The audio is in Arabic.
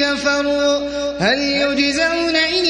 كفروا هل يجزون إلا